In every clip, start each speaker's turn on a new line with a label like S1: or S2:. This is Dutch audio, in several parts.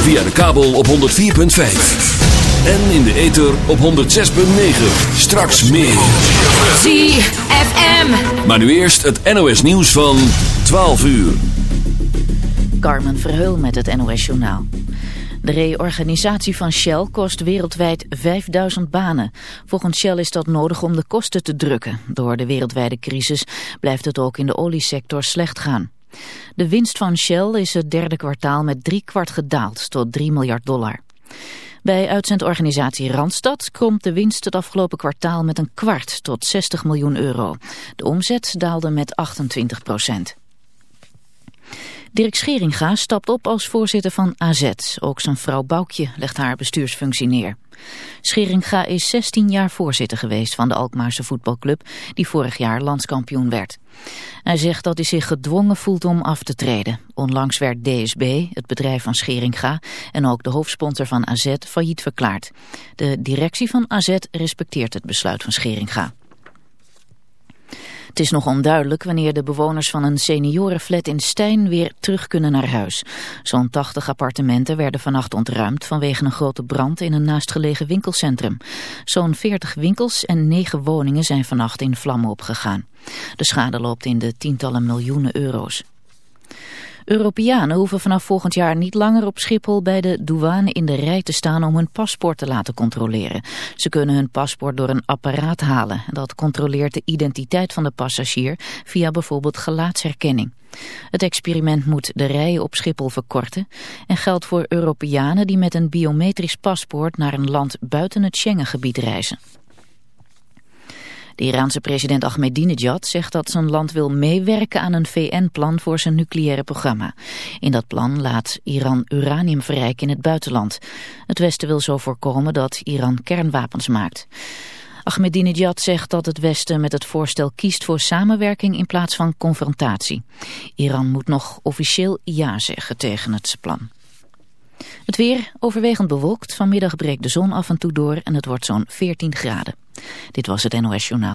S1: Via de kabel op 104.5. En in de ether op 106.9. Straks meer.
S2: ZFM.
S1: Maar nu eerst het NOS nieuws van 12 uur.
S3: Carmen Verheul met het NOS Journaal. De reorganisatie van Shell kost wereldwijd 5000 banen. Volgens Shell is dat nodig om de kosten te drukken. Door de wereldwijde crisis blijft het ook in de oliesector slecht gaan. De winst van Shell is het derde kwartaal met drie kwart gedaald tot 3 miljard dollar. Bij uitzendorganisatie Randstad kromt de winst het afgelopen kwartaal met een kwart tot 60 miljoen euro. De omzet daalde met 28 procent. Dirk Scheringa stapt op als voorzitter van AZ. Ook zijn vrouw Boukje legt haar bestuursfunctie neer. Scheringa is 16 jaar voorzitter geweest van de Alkmaarse voetbalclub... die vorig jaar landskampioen werd. Hij zegt dat hij zich gedwongen voelt om af te treden. Onlangs werd DSB, het bedrijf van Scheringa... en ook de hoofdsponsor van AZ failliet verklaard. De directie van AZ respecteert het besluit van Scheringa. Het is nog onduidelijk wanneer de bewoners van een seniorenflat in Stijn weer terug kunnen naar huis. Zo'n 80 appartementen werden vannacht ontruimd vanwege een grote brand in een naastgelegen winkelcentrum. Zo'n 40 winkels en 9 woningen zijn vannacht in vlammen opgegaan. De schade loopt in de tientallen miljoenen euro's. Europeanen hoeven vanaf volgend jaar niet langer op Schiphol bij de douane in de rij te staan om hun paspoort te laten controleren. Ze kunnen hun paspoort door een apparaat halen. Dat controleert de identiteit van de passagier via bijvoorbeeld gelaatsherkenning. Het experiment moet de rijen op Schiphol verkorten en geldt voor Europeanen die met een biometrisch paspoort naar een land buiten het Schengengebied reizen. De Iraanse president Ahmadinejad zegt dat zijn land wil meewerken aan een VN-plan voor zijn nucleaire programma. In dat plan laat Iran uranium verrijken in het buitenland. Het Westen wil zo voorkomen dat Iran kernwapens maakt. Ahmadinejad zegt dat het Westen met het voorstel kiest voor samenwerking in plaats van confrontatie. Iran moet nog officieel ja zeggen tegen het plan. Het weer overwegend bewolkt. Vanmiddag breekt de zon af en toe door en het wordt zo'n 14 graden. Dit was het NOS Journaal.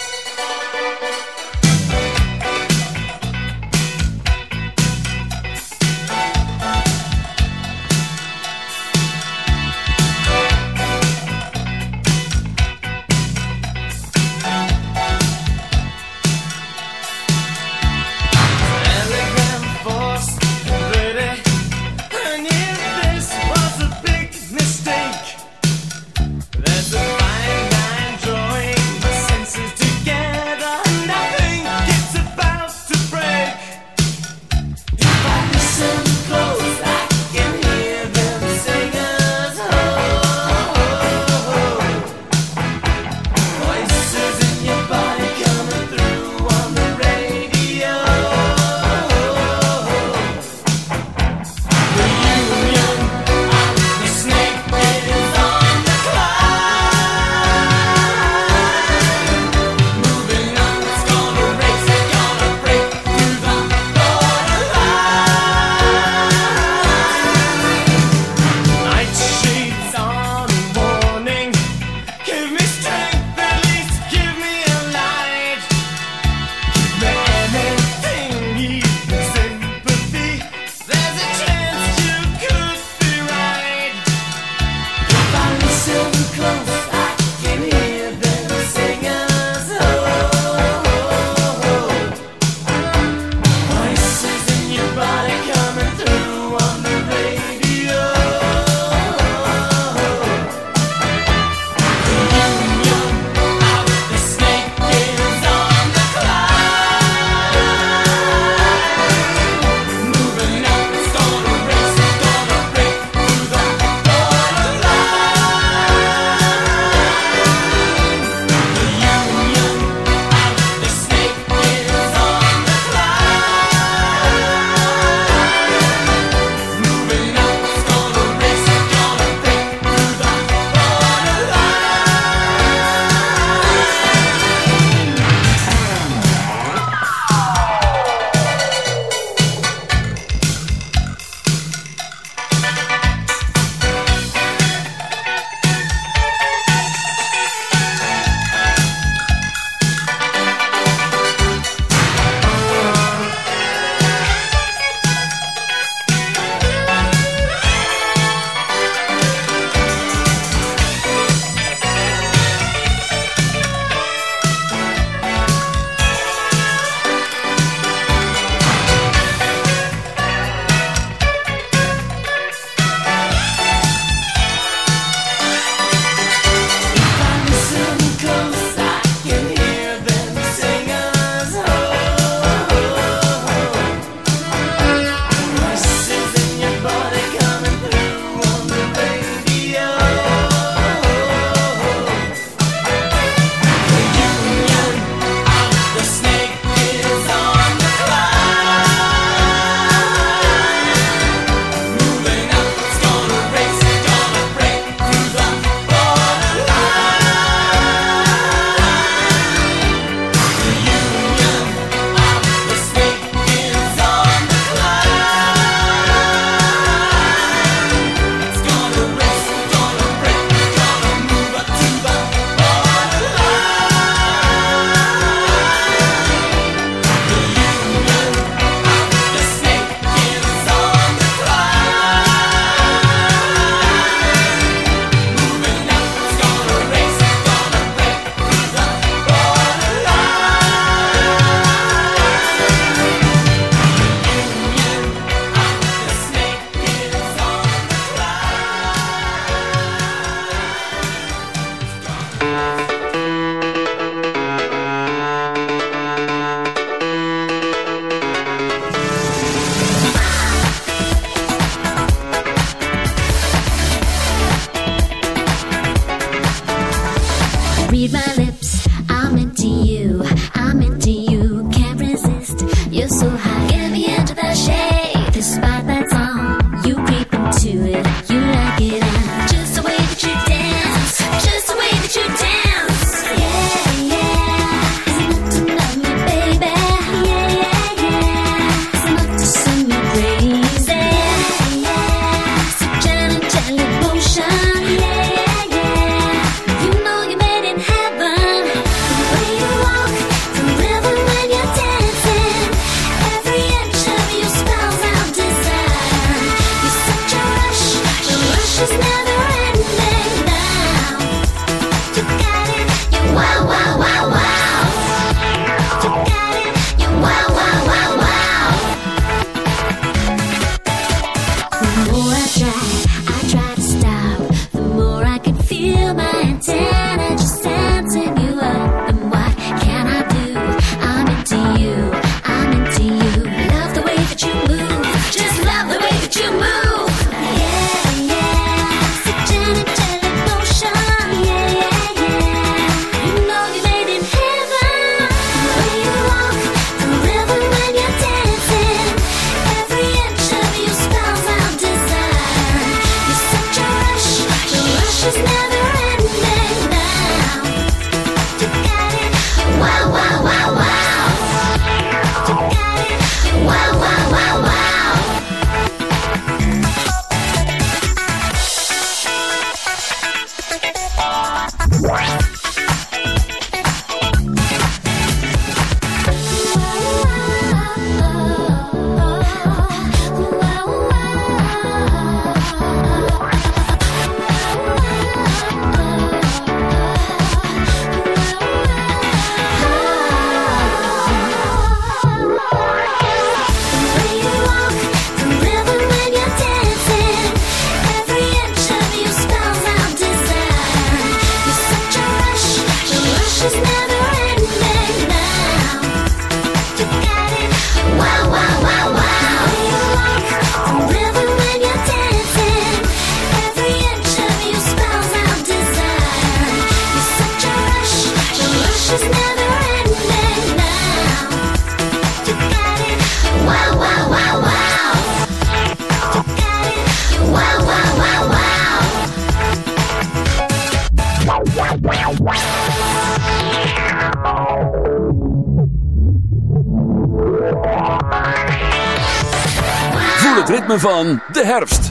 S4: Van de herfst.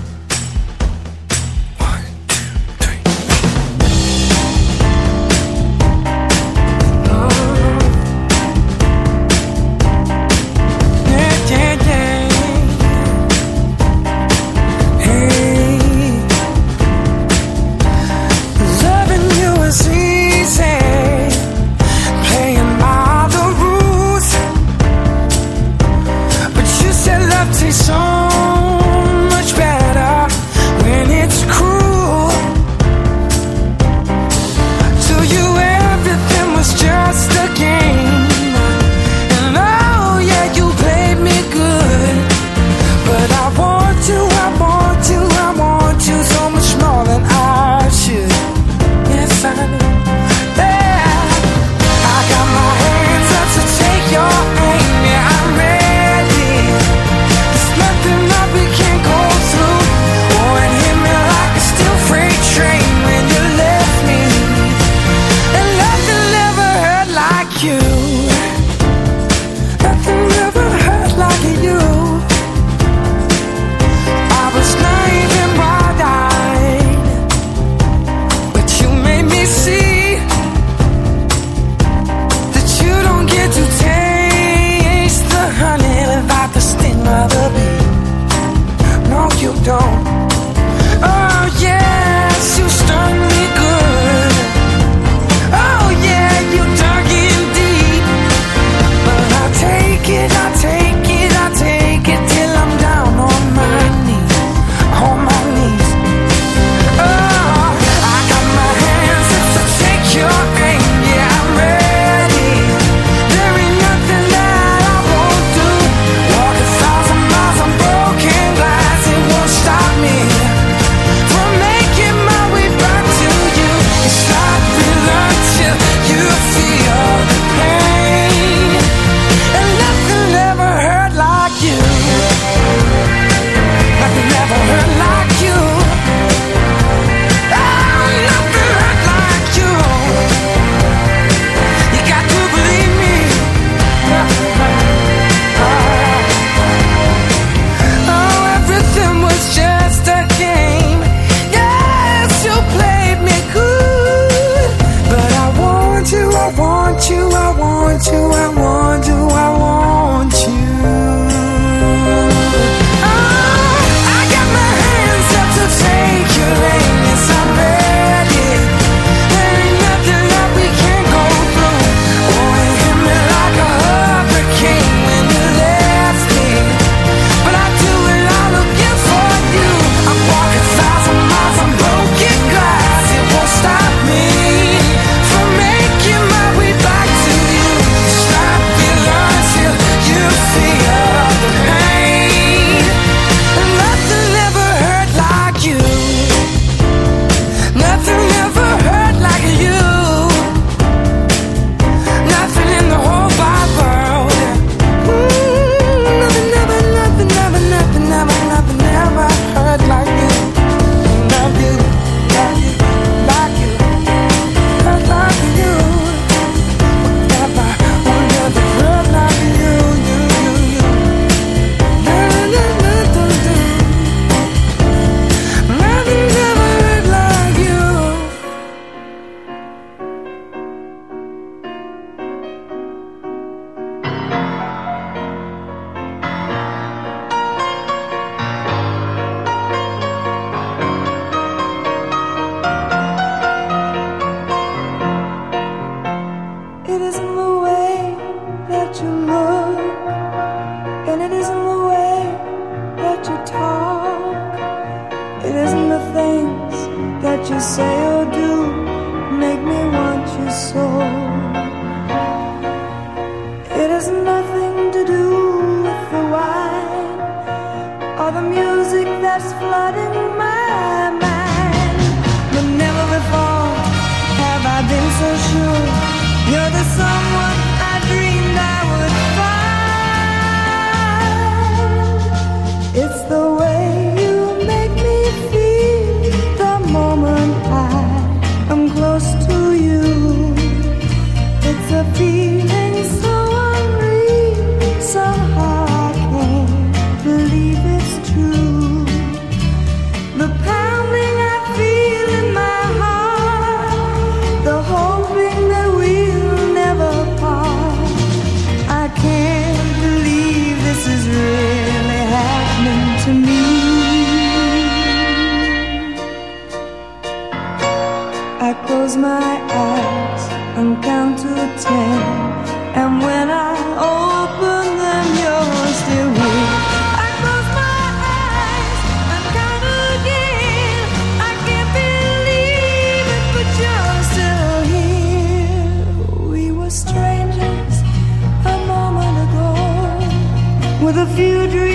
S5: With a few dreams,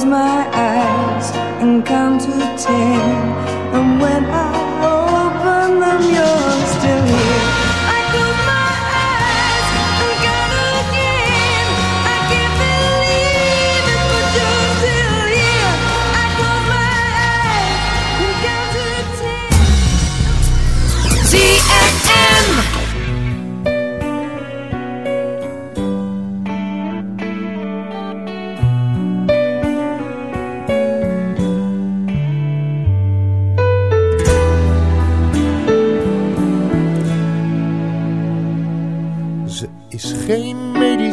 S5: close my eyes and count to ten,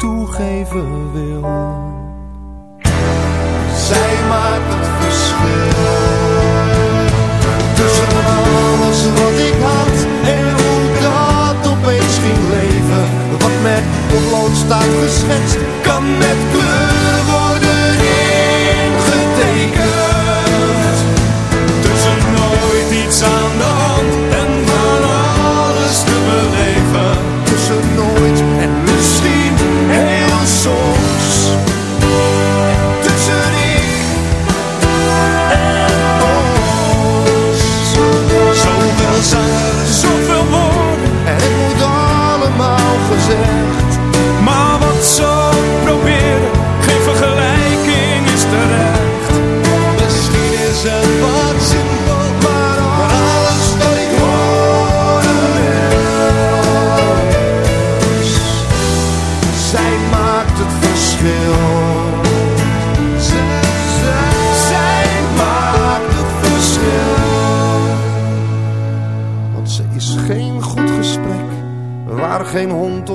S6: toegeven wil. Zij maakt het verschil. Tussen alles wat ik had en hoe dat opeens ging leven. Wat met potlood staat geschetst, kan met kleur worden ingetekend.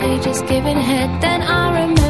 S7: They just giving head, then I remember.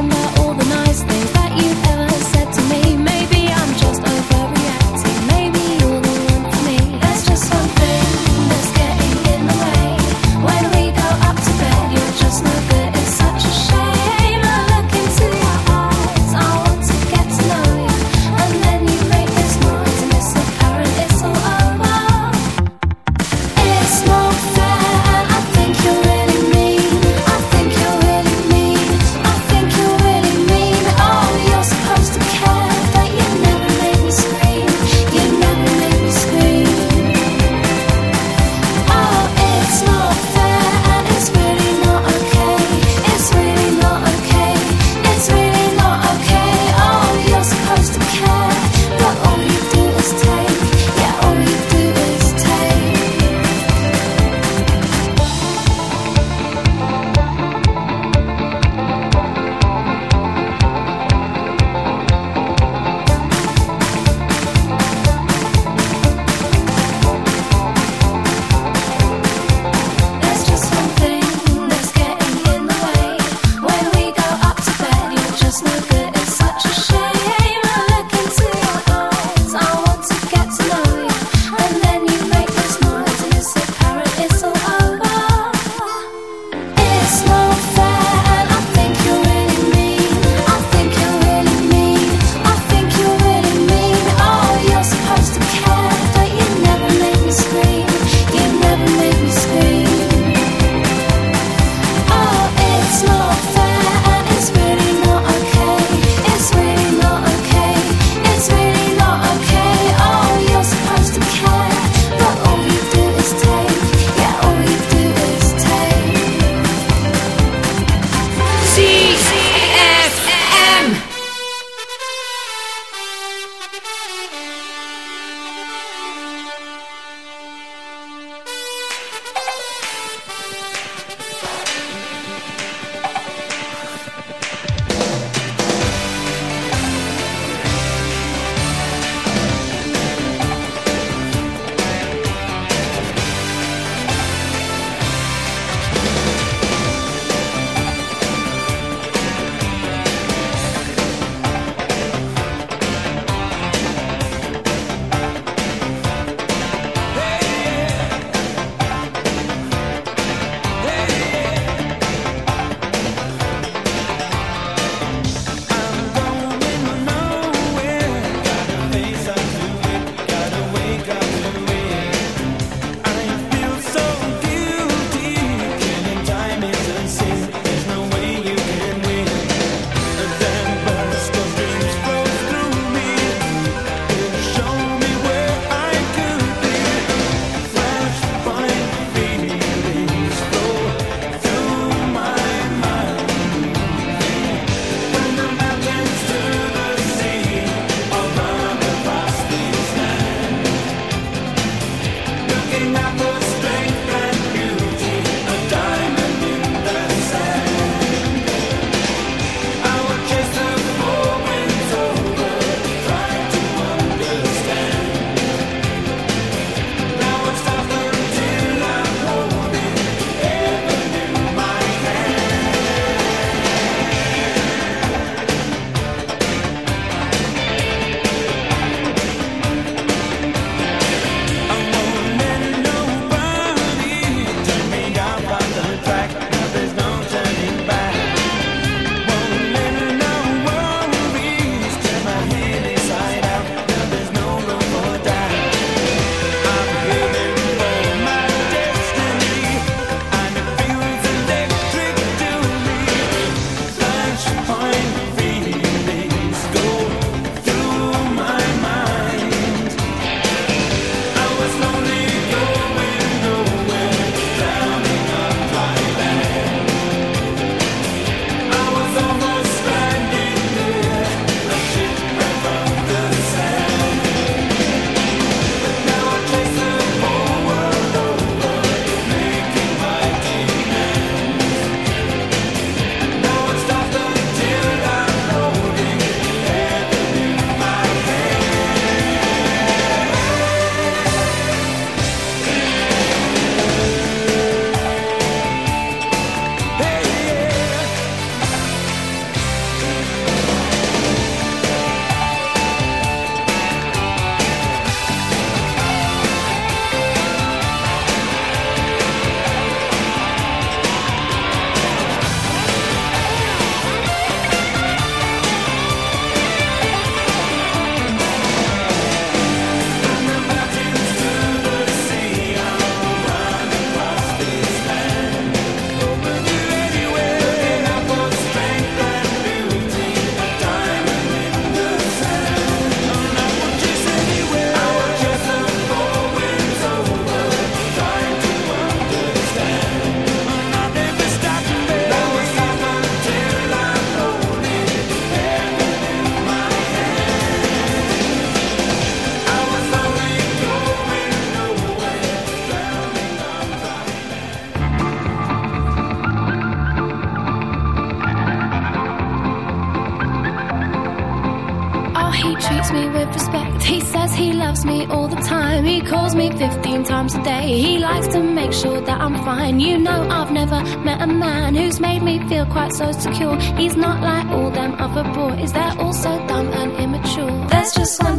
S7: Made me feel quite so secure. He's not like all them other boys, they're all so dumb and immature. There's just one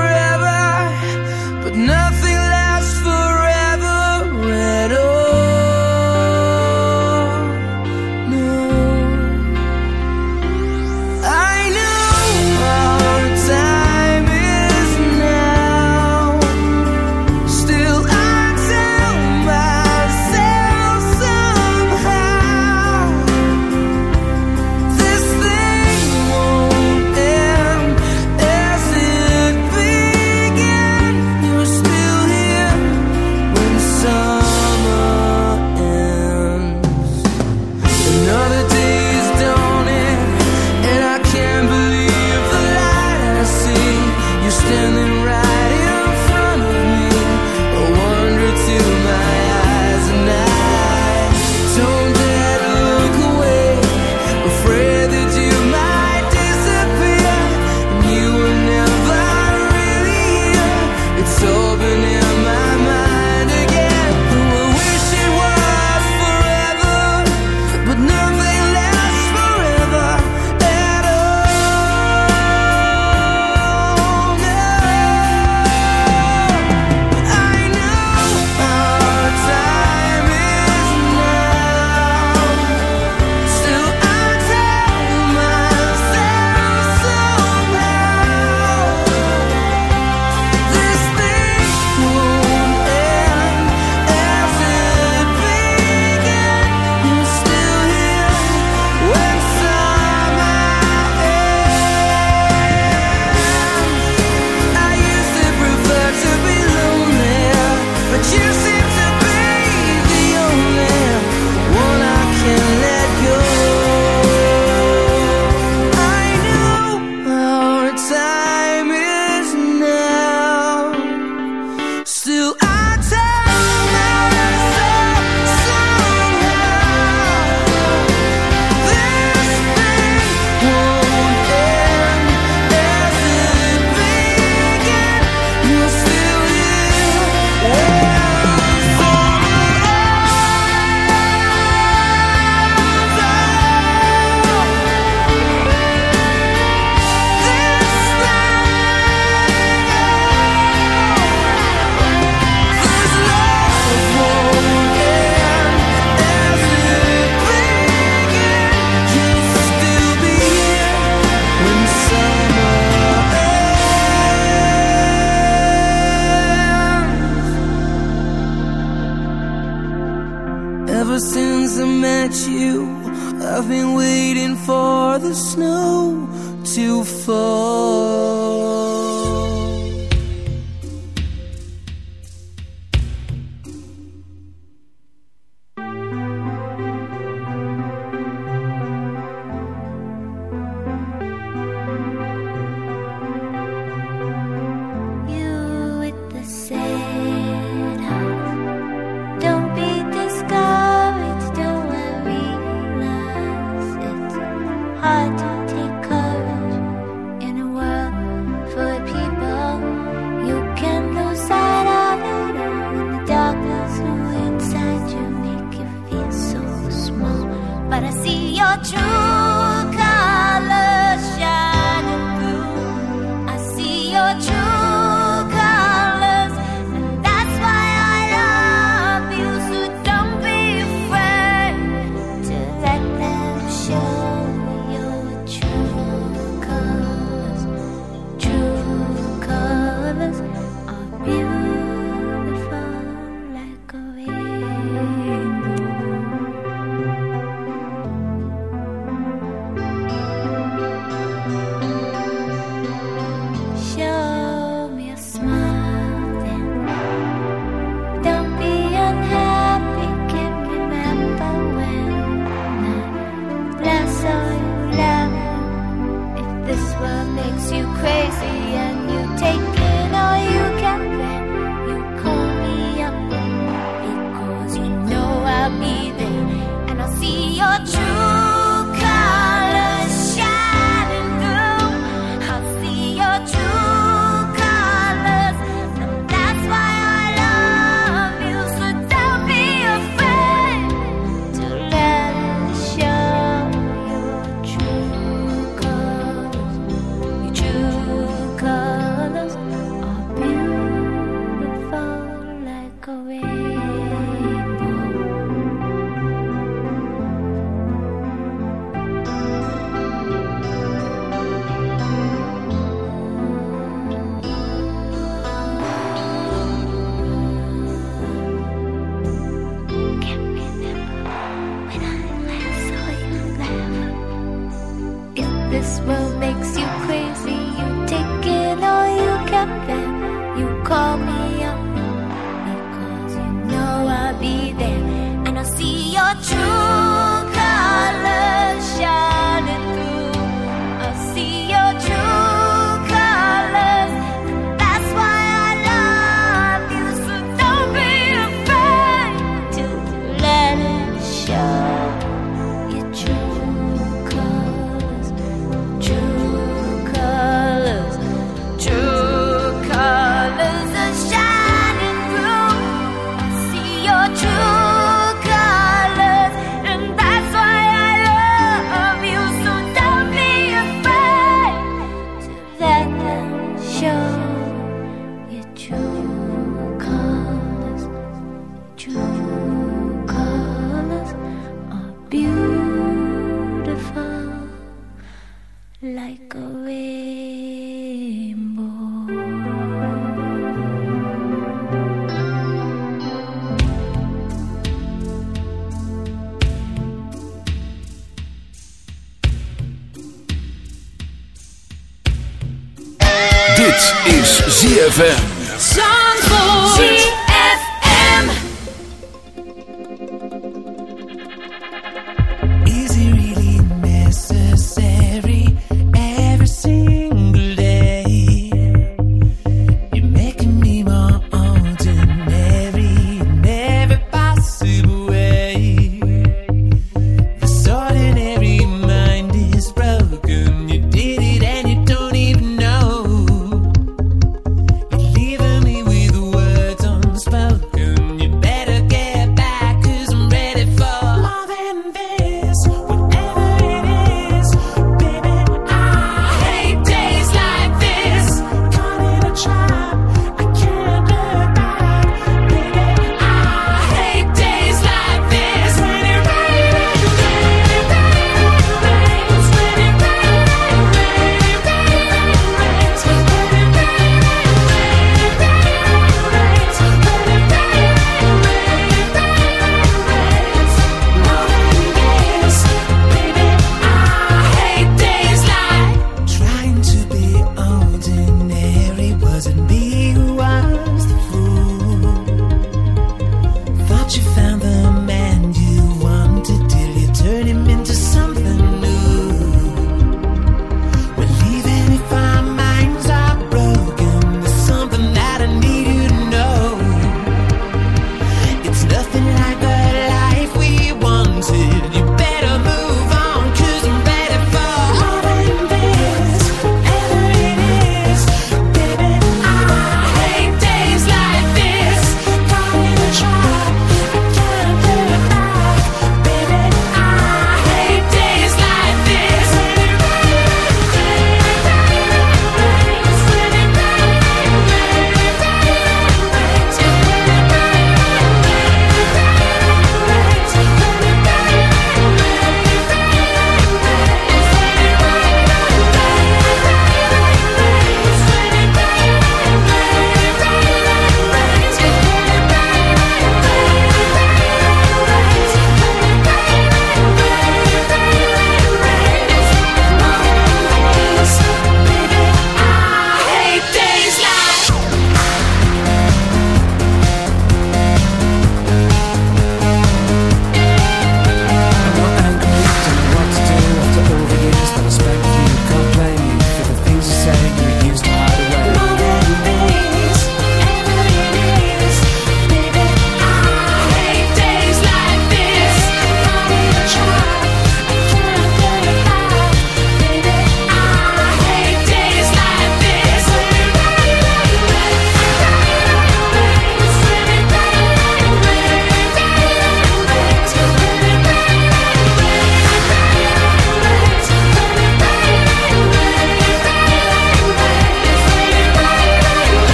S8: ZFM.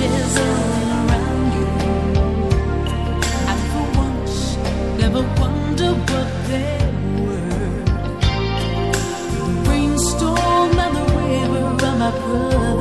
S9: Ashes around you. And for once, never wonder what they were. Rainstorm and the river are my brother.